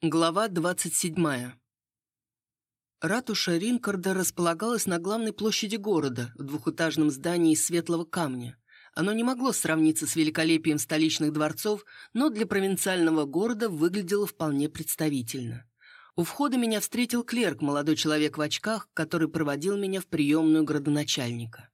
Глава 27. Ратуша Ринкарда располагалась на главной площади города, в двухэтажном здании из светлого камня. Оно не могло сравниться с великолепием столичных дворцов, но для провинциального города выглядело вполне представительно. У входа меня встретил клерк, молодой человек в очках, который проводил меня в приемную градоначальника.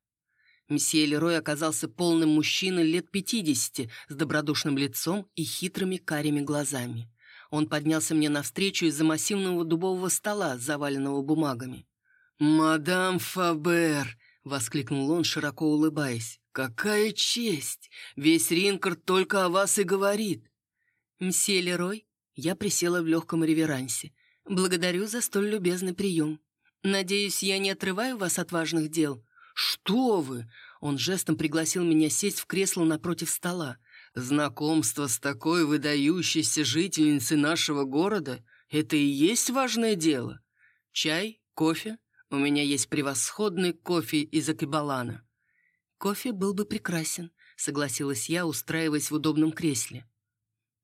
Месье Лерой оказался полным мужчиной лет 50 с добродушным лицом и хитрыми карими глазами. Он поднялся мне навстречу из-за массивного дубового стола, заваленного бумагами. «Мадам Фабер!» — воскликнул он, широко улыбаясь. «Какая честь! Весь Ринкард только о вас и говорит!» «Мсье Лерой?» Я присела в легком реверансе. «Благодарю за столь любезный прием. Надеюсь, я не отрываю вас от важных дел?» «Что вы!» Он жестом пригласил меня сесть в кресло напротив стола. Знакомство с такой выдающейся жительницей нашего города — это и есть важное дело. Чай, кофе? У меня есть превосходный кофе из Акибалана. Кофе был бы прекрасен, согласилась я, устраиваясь в удобном кресле.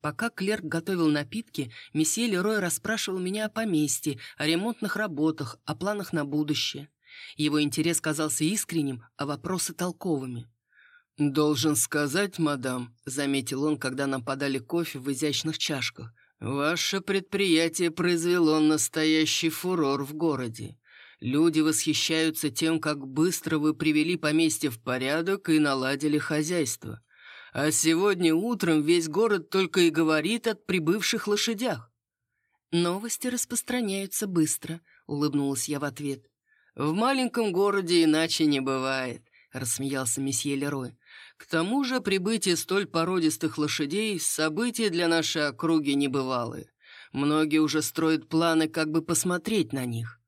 Пока клерк готовил напитки, месье Лерой расспрашивал меня о поместье, о ремонтных работах, о планах на будущее. Его интерес казался искренним, а вопросы толковыми. «Должен сказать, мадам», — заметил он, когда нам подали кофе в изящных чашках, «ваше предприятие произвело настоящий фурор в городе. Люди восхищаются тем, как быстро вы привели поместье в порядок и наладили хозяйство. А сегодня утром весь город только и говорит о прибывших лошадях». «Новости распространяются быстро», — улыбнулась я в ответ. «В маленьком городе иначе не бывает», — рассмеялся месье Лерой. К тому же прибытие столь породистых лошадей – событие для нашей округи небывалое. Многие уже строят планы, как бы посмотреть на них.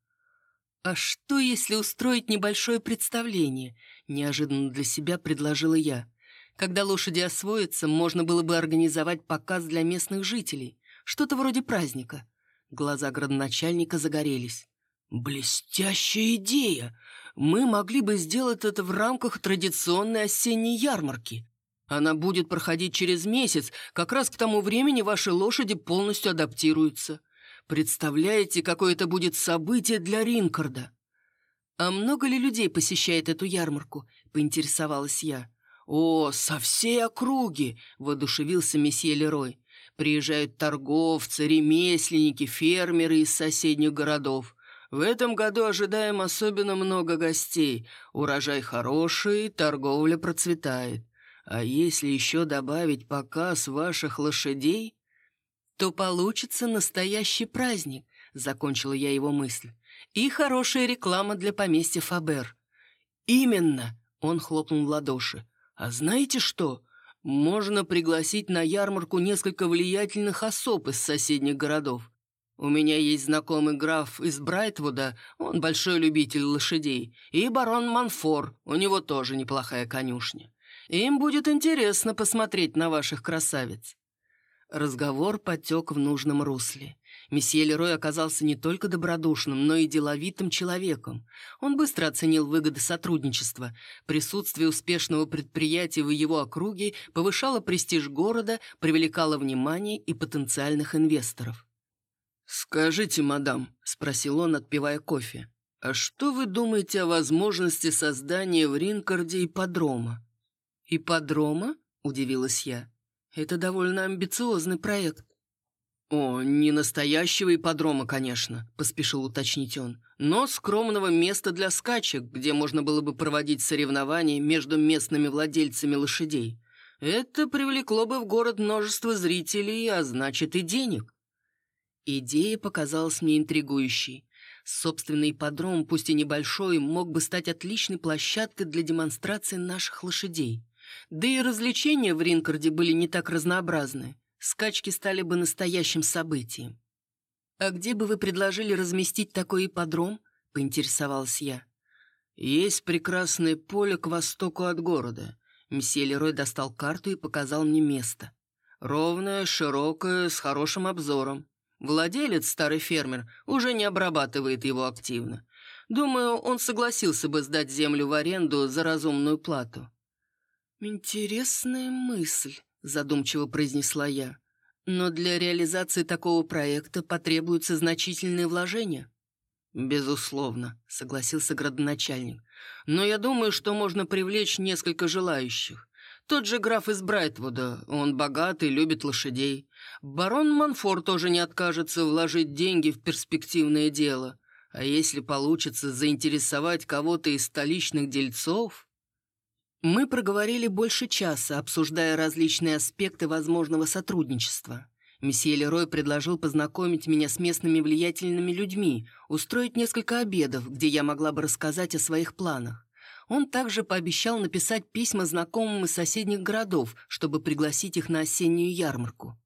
«А что, если устроить небольшое представление?» – неожиданно для себя предложила я. «Когда лошади освоятся, можно было бы организовать показ для местных жителей. Что-то вроде праздника». Глаза градоначальника загорелись. «Блестящая идея! Мы могли бы сделать это в рамках традиционной осенней ярмарки. Она будет проходить через месяц, как раз к тому времени ваши лошади полностью адаптируются. Представляете, какое это будет событие для Ринкарда?» «А много ли людей посещает эту ярмарку?» — поинтересовалась я. «О, со всей округи!» — воодушевился месье Лерой. «Приезжают торговцы, ремесленники, фермеры из соседних городов. В этом году ожидаем особенно много гостей. Урожай хороший, торговля процветает. А если еще добавить показ ваших лошадей, то получится настоящий праздник, закончила я его мысль. И хорошая реклама для поместья Фабер. Именно, он хлопнул в ладоши. А знаете что? Можно пригласить на ярмарку несколько влиятельных особ из соседних городов. У меня есть знакомый граф из Брайтвуда, он большой любитель лошадей, и барон Манфор, у него тоже неплохая конюшня. Им будет интересно посмотреть на ваших красавиц». Разговор потек в нужном русле. Месье Лерой оказался не только добродушным, но и деловитым человеком. Он быстро оценил выгоды сотрудничества. Присутствие успешного предприятия в его округе повышало престиж города, привлекало внимание и потенциальных инвесторов. «Скажите, мадам», — спросил он, отпивая кофе, «а что вы думаете о возможности создания в Ринкарде ипподрома?» «Ипподрома?» — удивилась я. «Это довольно амбициозный проект». «О, не настоящего ипподрома, конечно», — поспешил уточнить он, «но скромного места для скачек, где можно было бы проводить соревнования между местными владельцами лошадей. Это привлекло бы в город множество зрителей, а значит и денег». Идея показалась мне интригующей. Собственный ипподром, пусть и небольшой, мог бы стать отличной площадкой для демонстрации наших лошадей. Да и развлечения в Ринкарде были не так разнообразны. Скачки стали бы настоящим событием. «А где бы вы предложили разместить такой ипподром?» — поинтересовалась я. «Есть прекрасное поле к востоку от города». Месье Лерой достал карту и показал мне место. Ровное, широкое, с хорошим обзором. Владелец, старый фермер, уже не обрабатывает его активно. Думаю, он согласился бы сдать землю в аренду за разумную плату». «Интересная мысль», — задумчиво произнесла я. Но для реализации такого проекта потребуются значительные вложения. «Безусловно», — согласился градоначальник. «Но я думаю, что можно привлечь несколько желающих. Тот же граф из Брайтвуда, он богатый, любит лошадей. Барон Манфор тоже не откажется вложить деньги в перспективное дело. А если получится заинтересовать кого-то из столичных дельцов...» Мы проговорили больше часа, обсуждая различные аспекты возможного сотрудничества. Месье Лерой предложил познакомить меня с местными влиятельными людьми, устроить несколько обедов, где я могла бы рассказать о своих планах. Он также пообещал написать письма знакомым из соседних городов, чтобы пригласить их на осеннюю ярмарку.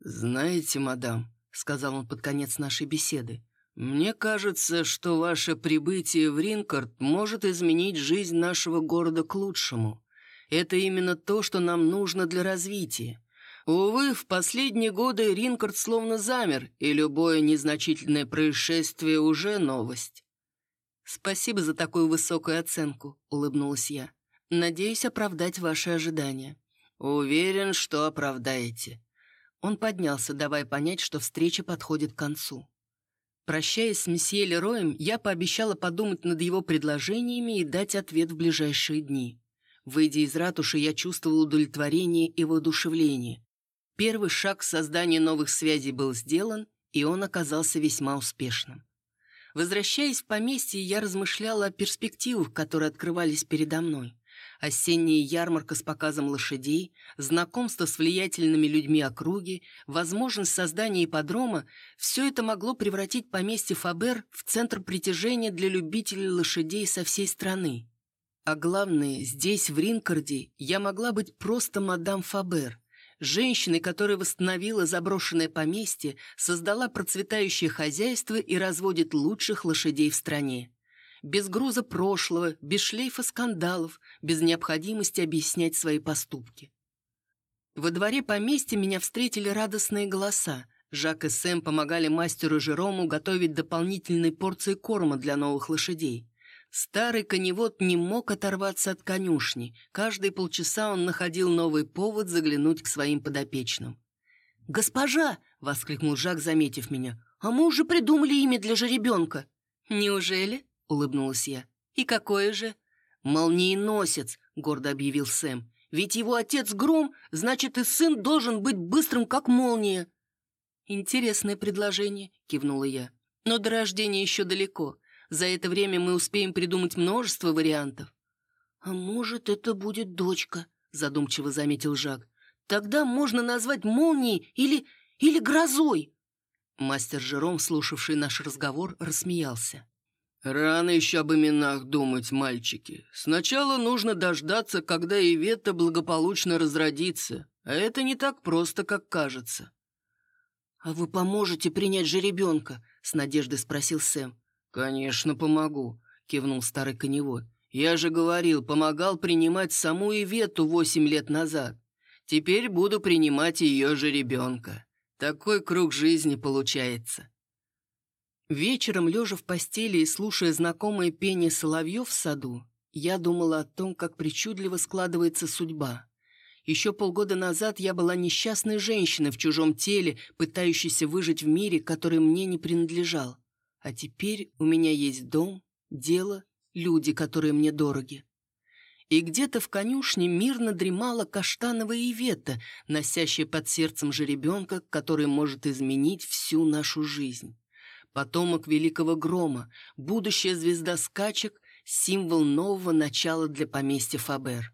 «Знаете, мадам», — сказал он под конец нашей беседы, «Мне кажется, что ваше прибытие в Ринкард может изменить жизнь нашего города к лучшему. Это именно то, что нам нужно для развития. Увы, в последние годы Ринкард словно замер, и любое незначительное происшествие уже новость». «Спасибо за такую высокую оценку», — улыбнулась я. «Надеюсь оправдать ваши ожидания». «Уверен, что оправдаете». Он поднялся, давая понять, что встреча подходит к концу. Прощаясь с месье Лероем, я пообещала подумать над его предложениями и дать ответ в ближайшие дни. Выйдя из ратуши, я чувствовала удовлетворение и воодушевление. Первый шаг к созданию новых связей был сделан, и он оказался весьма успешным. Возвращаясь в поместье, я размышляла о перспективах, которые открывались передо мной осенняя ярмарка с показом лошадей, знакомство с влиятельными людьми округи, возможность создания ипподрома – все это могло превратить поместье Фабер в центр притяжения для любителей лошадей со всей страны. А главное, здесь, в Ринкарде, я могла быть просто мадам Фабер, женщиной, которая восстановила заброшенное поместье, создала процветающее хозяйство и разводит лучших лошадей в стране без груза прошлого, без шлейфа скандалов, без необходимости объяснять свои поступки. Во дворе поместья меня встретили радостные голоса. Жак и Сэм помогали мастеру Жерому готовить дополнительные порции корма для новых лошадей. Старый коневод не мог оторваться от конюшни. Каждые полчаса он находил новый повод заглянуть к своим подопечным. «Госпожа!» — воскликнул Жак, заметив меня. «А мы уже придумали имя для жеребенка». «Неужели?» улыбнулась я. «И какое же?» «Молниеносец», — гордо объявил Сэм. «Ведь его отец Гром, значит, и сын должен быть быстрым, как молния». «Интересное предложение», — кивнула я. «Но до рождения еще далеко. За это время мы успеем придумать множество вариантов». «А может, это будет дочка», — задумчиво заметил Жак. «Тогда можно назвать молнией или... или грозой». Мастер Жером, слушавший наш разговор, рассмеялся. «Рано еще об именах думать, мальчики. Сначала нужно дождаться, когда Ивета благополучно разродится, а это не так просто, как кажется». «А вы поможете принять жеребенка?» — с надеждой спросил Сэм. «Конечно, помогу», — кивнул старый коневод. «Я же говорил, помогал принимать саму Ивету восемь лет назад. Теперь буду принимать ее жеребенка. Такой круг жизни получается». Вечером, лежа в постели и слушая знакомое пение соловьев в саду, я думала о том, как причудливо складывается судьба. Еще полгода назад я была несчастной женщиной в чужом теле, пытающейся выжить в мире, который мне не принадлежал. А теперь у меня есть дом, дело, люди, которые мне дороги. И где-то в конюшне мирно дремала каштановая Ивета, носящая под сердцем жеребенка, который может изменить всю нашу жизнь потомок великого грома, будущая звезда скачек, символ нового начала для поместья Фабер.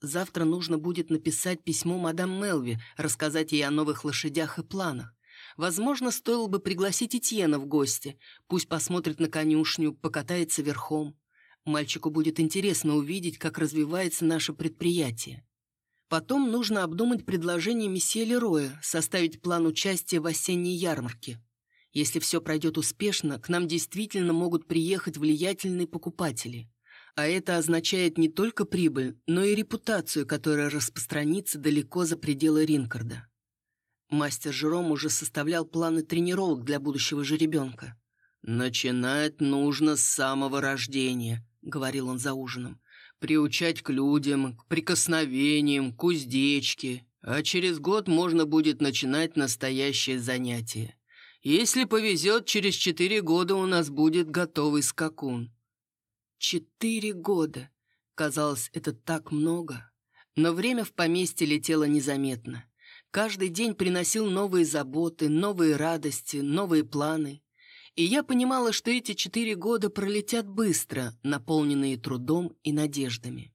Завтра нужно будет написать письмо мадам Мелви, рассказать ей о новых лошадях и планах. Возможно, стоило бы пригласить Этьена в гости. Пусть посмотрит на конюшню, покатается верхом. Мальчику будет интересно увидеть, как развивается наше предприятие. Потом нужно обдумать предложение месье Лероя, составить план участия в осенней ярмарке. Если все пройдет успешно, к нам действительно могут приехать влиятельные покупатели. А это означает не только прибыль, но и репутацию, которая распространится далеко за пределы Ринкарда. Мастер Жером уже составлял планы тренировок для будущего жеребенка. «Начинать нужно с самого рождения», — говорил он за ужином. «Приучать к людям, к прикосновениям, к уздечке. А через год можно будет начинать настоящее занятие. Если повезет, через четыре года у нас будет готовый скакун». Четыре года. Казалось, это так много. Но время в поместье летело незаметно. Каждый день приносил новые заботы, новые радости, новые планы. И я понимала, что эти четыре года пролетят быстро, наполненные трудом и надеждами.